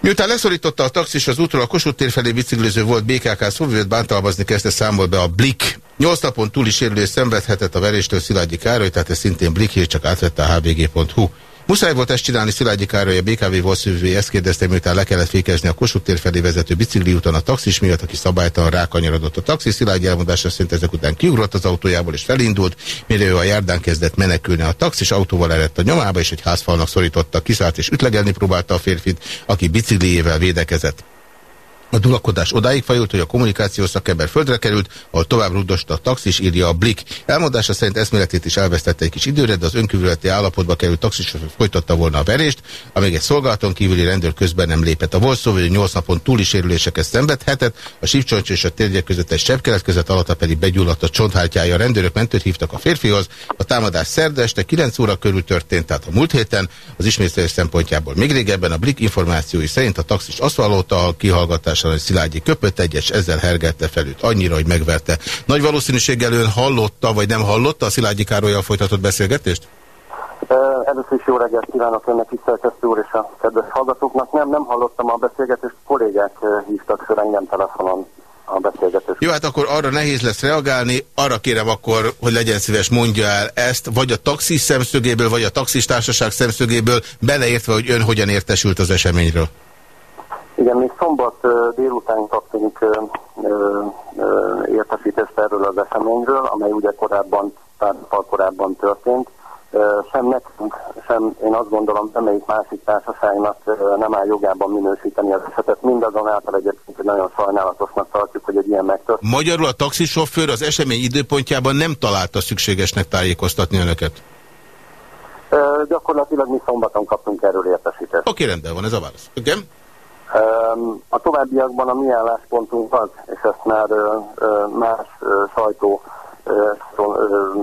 Miután leszorította a taxis az útról, a Kossuth tér felé bicikliző volt BKK szóvivőt bántalmazni kezdte számol be a Blik. Nyolc napon túli sérülés szenvedhetett a veréstől Szilágyi Károly, tehát ez szintén Blik hír, csak átvette a hvg.hu. Muszáj volt ezt csinálni Szilágyi Károly, a BKV Volszövővé ezt kérdezte, miután le kellett fékezni a Kossuth tér felé vezető bicikli úton a taxis miatt, aki szabálytalan rákanyarodott a taxi. Szilágyi elmondása szerint ezek után kiugrott az autójából és felindult, mire ő a járdán kezdett menekülni a taxis, autóval eredt a nyomába, és egy házfalnak szorította, kiszállt és ütlegelni próbálta a férfit, aki bicikliével védekezett. A dulakodás odáig fajult, hogy a kommunikációs szakember földre került, ahol tovább rudosta a taxis, írja a Blik. Elmondása szerint eszméletét is elvesztette egy kis időre, de az önkívületi állapotba került taxis folytatta volna a verést, amíg egy szolgálaton kívüli rendőr közben nem lépett. A volt szó, hogy 8 napon túli sérüléseket szenvedhetett, a sípcsoncs és a térgyek között egy sebkelet között alatta pedig begyulladt a csonthártyája. A rendőrök mentőt hívtak a férfihoz. A támadás szerda este 9 óra körül történt, tehát a múlt héten, az ismétlés szempontjából még régebben a Blik információi szerint a taxis azt vallóta a kihallgatás hogy Szilágyi köpött egyes, ezzel hergelte felült annyira, hogy megverte. Nagy valószínűséggel ön hallotta, vagy nem hallotta a Szilágyi Károlyjal folytatott beszélgetést? Először is jó reggelt kívánok önnek, tiszteltesztő úr és a kedves hallgatóknak. Nem, nem hallottam a beszélgetést, kollégák hívtak föl engem telefonon a beszélgetést. Jó, hát akkor arra nehéz lesz reagálni, arra kérem akkor, hogy legyen szíves, mondja el ezt, vagy a taxis szemszögéből, vagy a taxistársaság szemszögéből, beleértve, hogy ön hogyan értesült az eseményről. Igen, még szombat délután kaptunk értesítést erről az eseményről, amely ugye korábban, pár korábban történt. Sem nekünk, sem én azt gondolom, semmelyik másik társaságnak nem áll jogában minősíteni az esetet. Mindazonáltal egyébként, nagyon sajnálatosnak tartjuk, hogy egy ilyen megtörtént. Magyarul a taxisofőr az esemény időpontjában nem találta szükségesnek tájékoztatni önöket? Gyakorlatilag mi szombaton kaptunk erről értesítést. Oké, okay, rendben van, ez a válasz. Igen? A továbbiakban a mi álláspontunk az, és ezt már más sajtó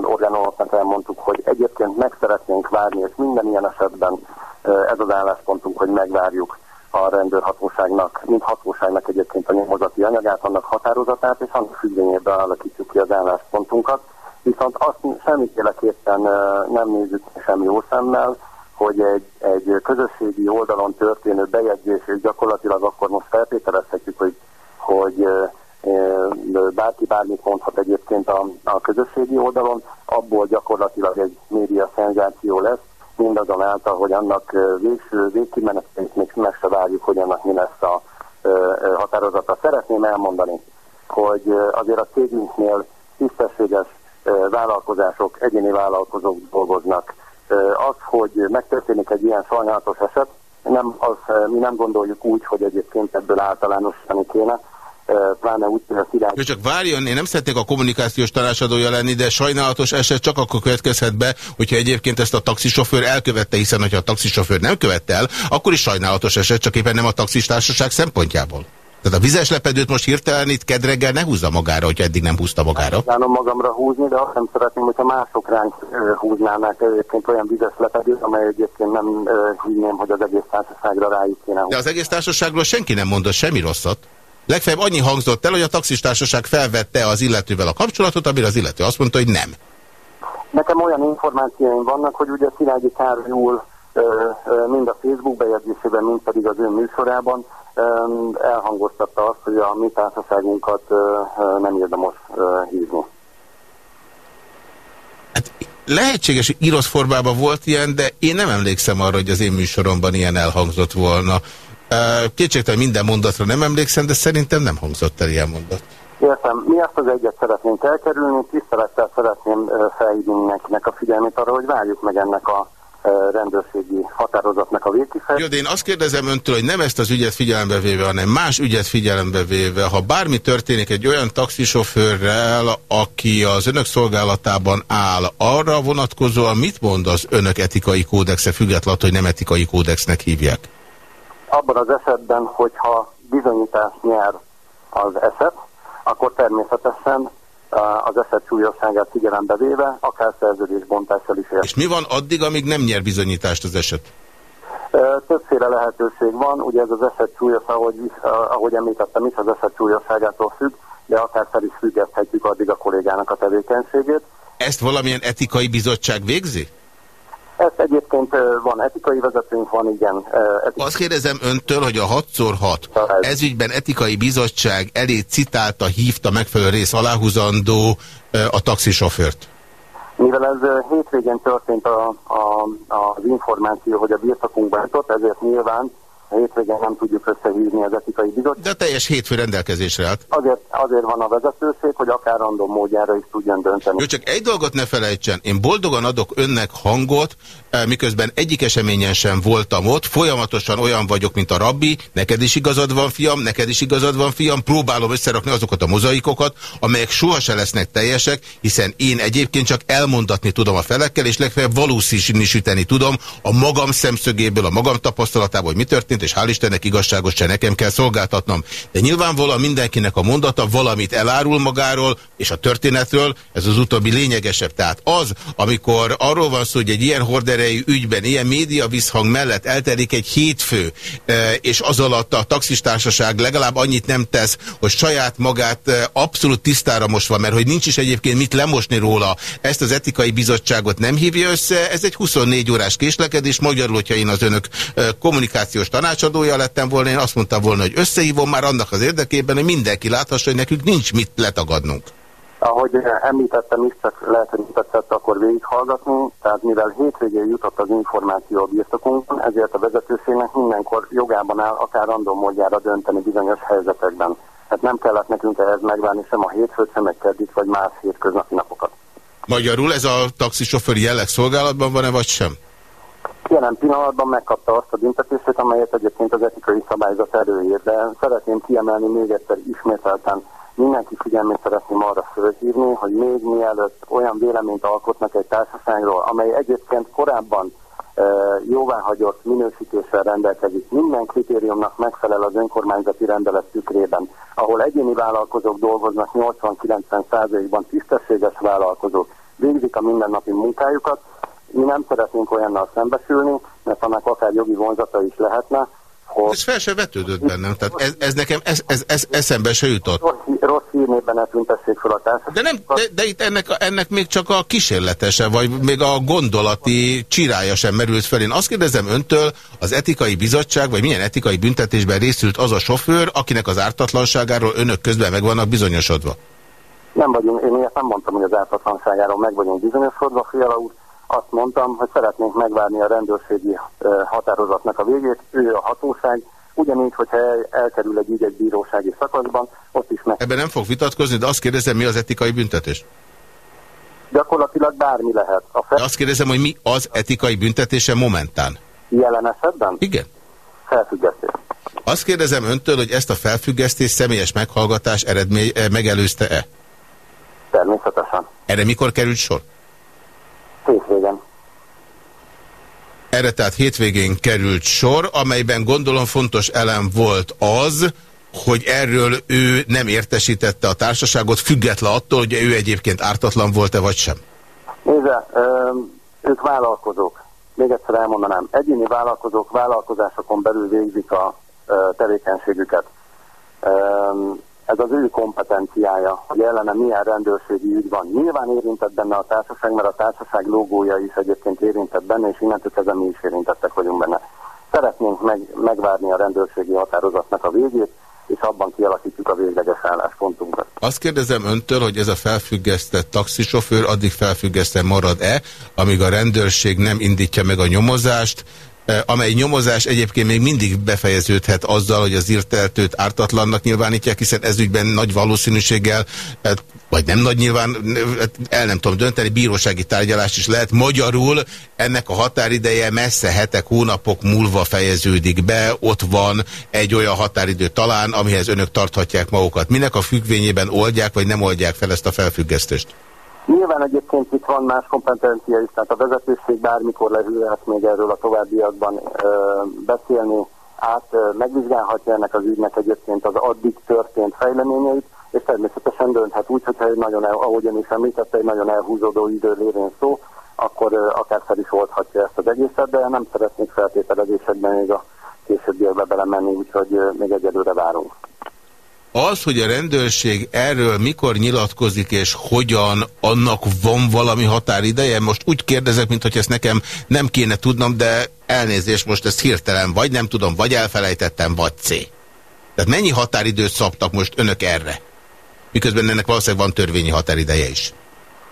orgánumoknak elmondtuk, hogy egyébként meg szeretnénk várni, és minden ilyen esetben ez az álláspontunk, hogy megvárjuk a rendőrhatóságnak, mint hatóságnak egyébként a nyomozati anyagát, annak határozatát, és annak függvényében alakítjuk ki az álláspontunkat. Viszont azt semmiféleképpen nem nézzük semmi jó szemmel, hogy egy, egy közösségi oldalon történő bejegyzés, és gyakorlatilag akkor most feltételezhetjük, hogy, hogy bárki bármit mondhat egyébként a, a közösségi oldalon, abból gyakorlatilag egy média szenzáció lesz, mindazonáltal, hogy annak végső végkimenetét még meg se várjuk, hogy annak mi lesz a határozata. Szeretném elmondani, hogy azért a cégünknél tisztességes vállalkozások, egyéni vállalkozók dolgoznak, az, hogy megtörténik egy ilyen sajnálatos eset, nem, az, mi nem gondoljuk úgy, hogy egyébként ebből általánosítani kéne, pláne úgy, hogy a király... Csak várjon, én nem szeretnék a kommunikációs tanácsadója lenni, de sajnálatos eset csak akkor következhet be, hogyha egyébként ezt a taxisofőr elkövette, hiszen hogyha a taxisofőr nem követte el, akkor is sajnálatos eset, csak éppen nem a taxistársaság szempontjából. Tehát a vizes lepedőt most hirtelen itt kedreggel ne húzza magára, hogyha eddig nem húzta magára. Nem magamra húzni, de azt nem szeretném, hogyha mások ránk húznának egyébként olyan vizes lepedőt, amely egyébként nem hinném, hogy az egész társaságra rájuk kéne húzni. De az egész társaságról senki nem mondott semmi rosszat. Legfeljebb annyi hangzott el, hogy a taxistársaság felvette az illetővel a kapcsolatot, amire az illető azt mondta, hogy nem. Nekem olyan információim vannak, hogy ugye Szilágyi Károly úr mind a Facebook bejegyzésében, mind pedig az ő műsorában elhangoztatta azt, hogy a mi társaságunkat nem érdemes hívni. Hát lehetséges, hogy íros formában volt ilyen, de én nem emlékszem arra, hogy az én műsoromban ilyen elhangzott volna. Kétségtelen minden mondatra nem emlékszem, de szerintem nem hangzott el ilyen mondat. Értem. Mi azt az egyet szeretnénk elkerülni, tisztelettel szeretném felhívni mindenkinek a figyelmét arra, hogy várjuk meg ennek a rendőrségi határozatnak a végkifejezés. Jó, de én azt kérdezem öntől, hogy nem ezt az ügyet figyelembe véve, hanem más ügyet figyelembe véve, ha bármi történik egy olyan taxisofőrrel, aki az önök szolgálatában áll, arra vonatkozóan mit mond az önök etikai kódexe, függetlenül, hogy nem etikai kódexnek hívják? Abban az esetben, hogyha bizonyítás nyer az eset, akkor természetesen az eset súlyosságát figyelembe véve, akár szerződésbontással is ér. És mi van addig, amíg nem nyer bizonyítást az eset? Többféle lehetőség van, ugye ez az eset súlyos, ahogy, ahogy említettem is, az eset súlyosságától függ, de akár fel is függeszthetjük addig a kollégának a tevékenységét. Ezt valamilyen etikai bizottság végzi? Ezt egyébként van etikai vezetőnk, van igen. Etikai... Azt kérdezem öntől, hogy a 6x6 ezügyben etikai bizottság elé citálta, hívta megfelelő rész aláhúzandó a taxisofőrt. Mivel ez hétvégén történt a, a, az információ, hogy a birtokunkban jutott, ezért nyilván hétvégén nem tudjuk összehívni az etikai bizottságot. De teljes hétfő rendelkezésre állt. Azért, azért van a vezetőség, hogy akár random módjára is tudjon dönteni. Jó, csak egy dolgot ne felejtsen. Én boldogan adok önnek hangot, eh, miközben egyik eseményen sem voltam ott, folyamatosan olyan vagyok, mint a rabbi, neked is igazad van, fiam, neked is igazad van, fiam, próbálom összerakni azokat a mozaikokat, amelyek sohasem lesznek teljesek, hiszen én egyébként csak elmondatni tudom a felekkel, és legfeljebb valószínűsíteni tudom a magam szemszögéből, a magam tapasztalatából, hogy mi történt, történt, és hál' Istennek igazságos se nekem kell szolgáltatnom. De nyilvánvalóan mindenkinek a mondata valamit elárul magáról, és a történetről, ez az utóbbi lényegesebb. Tehát az, amikor arról van szó, hogy egy ilyen horderejű ügyben, ilyen média visszhang mellett eltelik egy hétfő, e, és az alatt a taxistársaság legalább annyit nem tesz, hogy saját magát e, abszolút tisztára mosva, mert hogy nincs is egyébként mit lemosni róla, ezt az etikai bizottságot nem hívja össze, ez egy 24 órás késlekedés, magyarul, hogyha én az önök e, kommunikációs tanács tanácsadója lettem volna, én azt mondtam volna, hogy összehívom már annak az érdekében, hogy mindenki láthassa, hogy nekünk nincs mit letagadnunk. Ahogy említettem is, csak lehet, hogy tetszett akkor végighallgatni, tehát mivel hétvégén jutott az információ a birtokunkon, ezért a vezetőségnek mindenkor jogában áll akár random módjára dönteni bizonyos helyzetekben. Tehát nem kellett nekünk ehhez megvárni sem a hétfőt, sem egy keddit, vagy más hétköznapi napokat. Magyarul ez a taxisofőr jelleg szolgálatban van-e, vagy sem? Jelen pillanatban megkapta azt a büntetését, amelyet egyébként az etikai szabályzat előír, de szeretném kiemelni még egyszer ismételten, mindenki figyelmét szeretném arra fölhívni, hogy még mielőtt olyan véleményt alkotnak egy társaságról, amely egyébként korábban e, jóváhagyott minősítéssel rendelkezik, minden kritériumnak megfelel az önkormányzati rendelet tükrében, ahol egyéni vállalkozók dolgoznak 80-90%-ban tisztességes vállalkozók, végzik a mindennapi munkájukat, mi nem szeretnénk olyannal szembesülni, mert annak akár jogi vonzata is lehetne, hogy... Ez fel se vetődött bennem, tehát ez, ez nekem ez, ez, ez eszembe se jutott. Rossz, rossz hírnében ne tüntessék fel a társadalmat. De, nem, de, de itt ennek, ennek még csak a kísérletese, vagy még a gondolati csirája sem merült fel. Én azt kérdezem öntől, az etikai bizottság, vagy milyen etikai büntetésben részült az a sofőr, akinek az ártatlanságáról önök közben meg vannak bizonyosodva? Nem vagyunk, én ilyet nem mondtam, hogy az ártatlanságáról meg vagyunk bizonyosodva, Fiala úr azt mondtam, hogy szeretnénk megvárni a rendőrségi határozatnak a végét, ő a hatóság, ugyanígy, hogyha elkerül egy ügy egy bírósági szakaszban, ott is meg... Ebben nem fog vitatkozni, de azt kérdezem, mi az etikai büntetés? Gyakorlatilag bármi lehet. A fel... de azt kérdezem, hogy mi az etikai büntetése momentán? Jelen esetben? Igen. Felfüggesztés. Azt kérdezem öntől, hogy ezt a felfüggesztés személyes meghallgatás eredmény megelőzte-e? Természetesen. Erre mikor került sor? Hétvégén. Erre tehát hétvégén került sor, amelyben gondolom fontos elem volt az, hogy erről ő nem értesítette a társaságot, független attól, hogy ő egyébként ártatlan volt-e vagy sem? Nézze, ők vállalkozók. Még egyszer elmondanám, egyéni vállalkozók vállalkozásokon belül végzik a tevékenységüket ez az ő kompetenciája, hogy ellene milyen rendőrségi ügy van. Nyilván érintett benne a társaság, mert a társaság logója is egyébként érintett benne, és innentől kezdve mi is érintettek vagyunk benne. Szeretnénk meg, megvárni a rendőrségi határozatnak a végét, és abban kialakítjuk a végleges álláspontunkat. Azt kérdezem öntől, hogy ez a felfüggesztett taxisofőr addig felfüggesztve marad-e, amíg a rendőrség nem indítja meg a nyomozást, amely nyomozás egyébként még mindig befejeződhet azzal, hogy az írteltőt ártatlannak nyilvánítják, hiszen ezügyben nagy valószínűséggel vagy nem nagy nyilván, el nem tudom dönteni, bírósági tárgyalást is lehet. Magyarul ennek a határideje messze hetek, hónapok múlva fejeződik be, ott van egy olyan határidő talán, amihez önök tarthatják magukat. Minek a függvényében oldják, vagy nem oldják fel ezt a felfüggesztést? Nyilván egyébként itt van más kompetencia is, tehát a vezetőség bármikor lehűlhet még erről a továbbiakban ö, beszélni, át ö, megvizsgálhatja ennek az ügynek egyébként az addig történt fejleményeit, és természetesen dönthet úgy, hogyha egy nagyon, el, ahogy ön is említette, egy nagyon elhúzódó idő lévén szó, akkor uh, akár fel is oldhatja ezt az egészet, de nem szeretnék feltételezésekben még a későbbiekbe belemenni, úgyhogy uh, még egyelőre várunk. Az, hogy a rendőrség erről mikor nyilatkozik és hogyan, annak van valami határideje? Most úgy kérdezek, mint hogy ezt nekem nem kéne tudnom, de elnézést, most ezt hirtelen vagy nem tudom, vagy elfelejtettem, vagy C. Tehát mennyi határidőt szabtak most önök erre? miközben ennek valószínűleg van törvényi határideje is.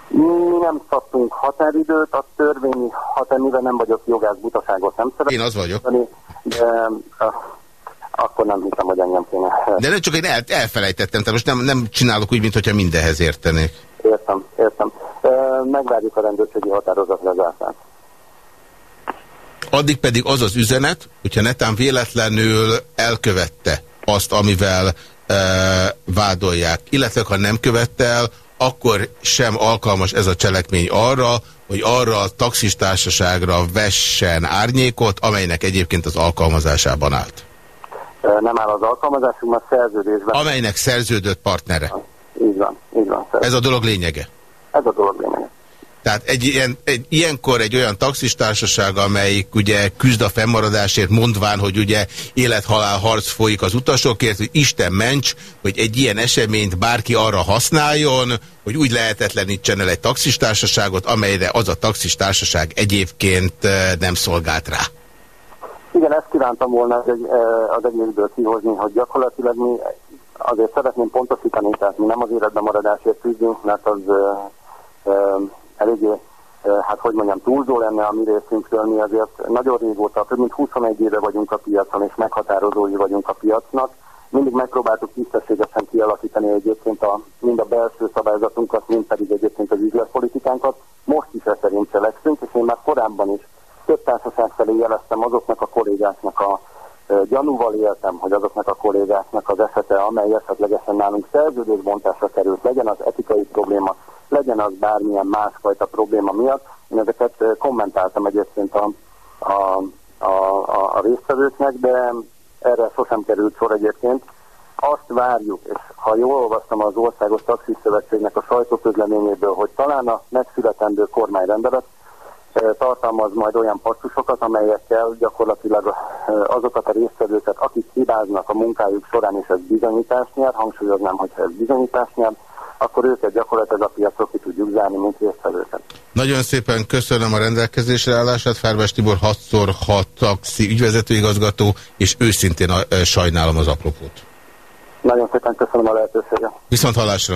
Mi nem szabtunk határidőt, a törvényi határideje nem vagyok jogász butaságot nem szeretném. Én az vagyok. De uh, akkor nem hiszem, hogy engem kéne. De nem csak én el, elfelejtettem, tehát most nem, nem csinálok úgy, mintha mindenhez értenék. Értem, értem. Megvárjuk a rendőrségi határozat lezártát. Addig pedig az az üzenet, hogyha netán véletlenül elkövette azt, amivel vádolják, illetve ha nem követte el, akkor sem alkalmas ez a cselekmény arra, hogy arra a taxistársaságra vessen árnyékot, amelynek egyébként az alkalmazásában állt. Nem áll az alkalmazásunkban, szerződésben. Amelynek szerződött partnere. Így van, így van. Ez a dolog lényege? Ez a dolog lényege. Tehát egy, ilyen, egy ilyenkor egy olyan taxistársaság, amelyik ugye küzd a fennmaradásért, mondván, hogy ugye élethalál harc folyik az utasokért, hogy Isten ments, hogy egy ilyen eseményt bárki arra használjon, hogy úgy lehetetlenítsen el egy taxistársaságot, amelyre az a taxistársaság egyébként nem szolgált rá. Igen, ezt kívántam volna egy, az egészből kihozni, hogy gyakorlatilag mi azért szeretném pontosítani, tehát mi nem az életben maradásért küzdünk, mert az uh, eléggé, hát hogy mondjam, túlzó lenne a mi részünkről. Mi azért nagyon régóta, több mint 21 éve vagyunk a piacon, és meghatározói vagyunk a piacnak. Mindig megpróbáltuk tisztességesen kialakítani egyébként a, mind a belső szabályzatunkat, mind pedig egyébként az üzletpolitikánkat. Most is ezt szerint cselekszünk, és én már korábban is több társaság felé jeleztem azoknak a kollégáknak a gyanúval éltem, hogy azoknak a kollégáknak az esete, amely esetlegesen nálunk szerződésbontásra került, legyen az etikai probléma, legyen az bármilyen másfajta probléma miatt. Én ezeket kommentáltam egyébként a, a, a, a, a résztvevőknek, de erre sosem került sor egyébként. Azt várjuk, és ha jól olvastam az Országos Taxis Szövetségnek a sajtóközleményéből, hogy talán a megszületendő kormányrendelet tartalmaz majd olyan passzusokat, amelyekkel gyakorlatilag azokat a résztvevőket, akik hibáznak a munkájuk során, és ez bizonyítás nyer, hangsúlyoznám, hogyha ez bizonyítás nyer, akkor őket gyakorlatilag a piacról ki tudjuk zárni, mint résztvevőket. Nagyon szépen köszönöm a rendelkezésre állását. Fárbás Tibor 6x6 taxi ügyvezetőigazgató, és őszintén sajnálom az apropót. Nagyon szépen köszönöm a lehetőséget. Viszont hallásra.